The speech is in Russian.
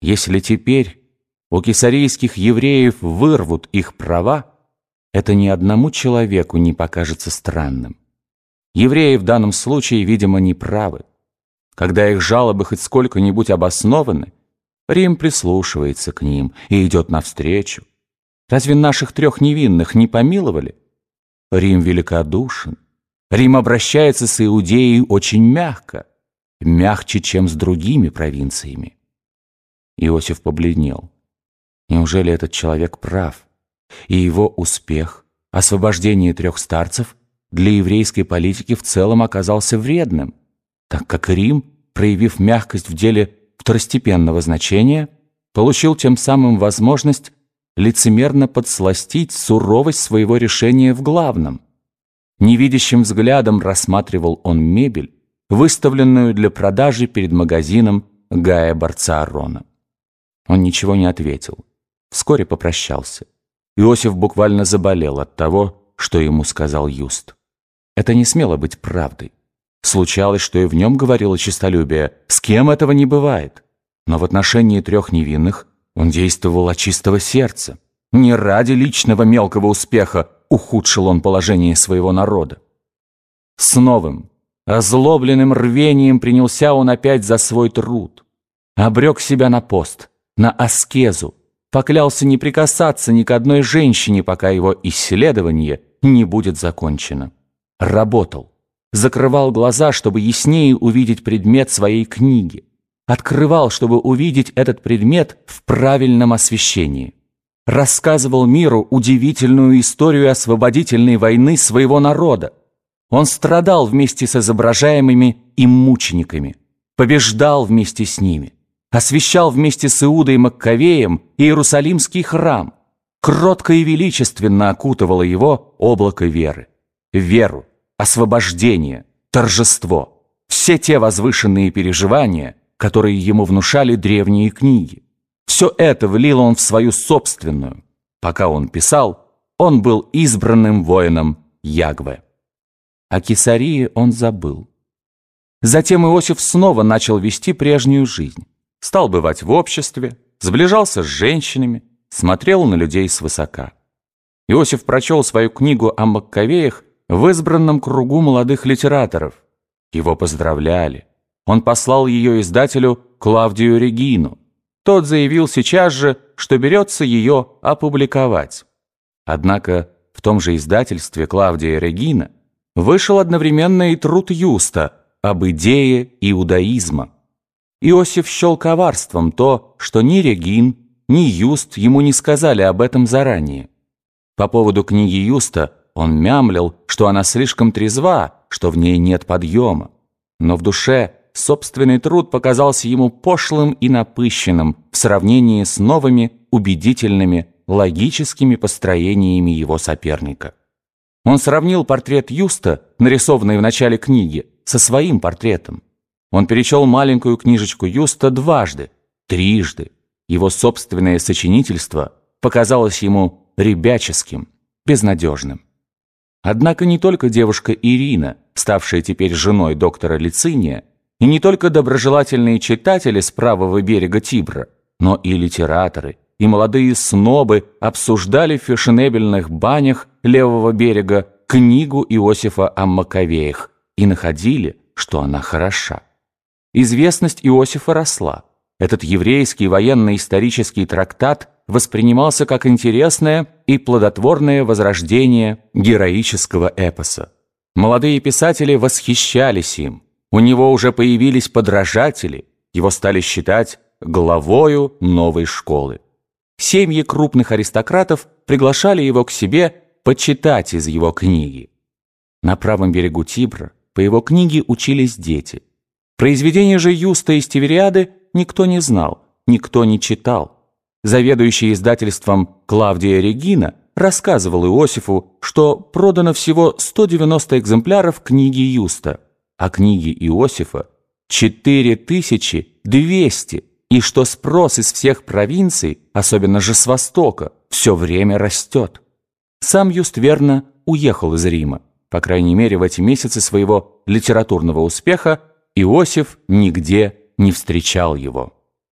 Если теперь у кесарийских евреев вырвут их права, это ни одному человеку не покажется странным. Евреи в данном случае, видимо, не правы. Когда их жалобы хоть сколько-нибудь обоснованы, Рим прислушивается к ним и идет навстречу. Разве наших трех невинных не помиловали? Рим великодушен. Рим обращается с Иудеей очень мягко, мягче, чем с другими провинциями. Иосиф побледнел. Неужели этот человек прав? И его успех, освобождение трех старцев, для еврейской политики в целом оказался вредным, так как Рим, проявив мягкость в деле второстепенного значения, получил тем самым возможность лицемерно подсластить суровость своего решения в главном. Невидящим взглядом рассматривал он мебель, выставленную для продажи перед магазином Гая Борца Арона. Он ничего не ответил. Вскоре попрощался. Иосиф буквально заболел от того, что ему сказал Юст. Это не смело быть правдой. Случалось, что и в нем говорило честолюбие. С кем этого не бывает? Но в отношении трех невинных он действовал от чистого сердца. Не ради личного мелкого успеха ухудшил он положение своего народа. С новым, озлобленным рвением принялся он опять за свой труд. Обрек себя на пост, на аскезу, поклялся не прикасаться ни к одной женщине, пока его исследование не будет закончено. Работал, закрывал глаза, чтобы яснее увидеть предмет своей книги открывал, чтобы увидеть этот предмет в правильном освещении. Рассказывал миру удивительную историю освободительной войны своего народа. Он страдал вместе с изображаемыми им мучениками, побеждал вместе с ними, освещал вместе с Иудой Маккавеем Иерусалимский храм, кротко и величественно окутывало его облако веры. Веру, освобождение, торжество, все те возвышенные переживания – которые ему внушали древние книги. Все это влил он в свою собственную. Пока он писал, он был избранным воином Ягве. О Кесарии он забыл. Затем Иосиф снова начал вести прежнюю жизнь. Стал бывать в обществе, сближался с женщинами, смотрел на людей свысока. Иосиф прочел свою книгу о Маккавеях в избранном кругу молодых литераторов. Его поздравляли он послал ее издателю Клавдию Регину. Тот заявил сейчас же, что берется ее опубликовать. Однако в том же издательстве Клавдия Регина вышел одновременно и труд Юста об идее иудаизма. Иосиф счел коварством то, что ни Регин, ни Юст ему не сказали об этом заранее. По поводу книги Юста он мямлил, что она слишком трезва, что в ней нет подъема. Но в душе собственный труд показался ему пошлым и напыщенным в сравнении с новыми, убедительными, логическими построениями его соперника. Он сравнил портрет Юста, нарисованный в начале книги, со своим портретом. Он перечел маленькую книжечку Юста дважды, трижды. Его собственное сочинительство показалось ему ребяческим, безнадежным. Однако не только девушка Ирина, ставшая теперь женой доктора Лициния, и не только доброжелательные читатели с правого берега Тибра, но и литераторы, и молодые снобы обсуждали в фешенебельных банях левого берега книгу Иосифа о Маковеях и находили, что она хороша. Известность Иосифа росла. Этот еврейский военно-исторический трактат воспринимался как интересное и плодотворное возрождение героического эпоса. Молодые писатели восхищались им – у него уже появились подражатели, его стали считать главою новой школы. Семьи крупных аристократов приглашали его к себе почитать из его книги. На правом берегу Тибра по его книге учились дети. Произведения же Юста и Стевериады никто не знал, никто не читал. Заведующий издательством Клавдия Регина рассказывал Иосифу, что продано всего 190 экземпляров книги Юста – а книги Иосифа 4200, и что спрос из всех провинций, особенно же с Востока, все время растет. Сам Юст верно уехал из Рима. По крайней мере, в эти месяцы своего литературного успеха Иосиф нигде не встречал его.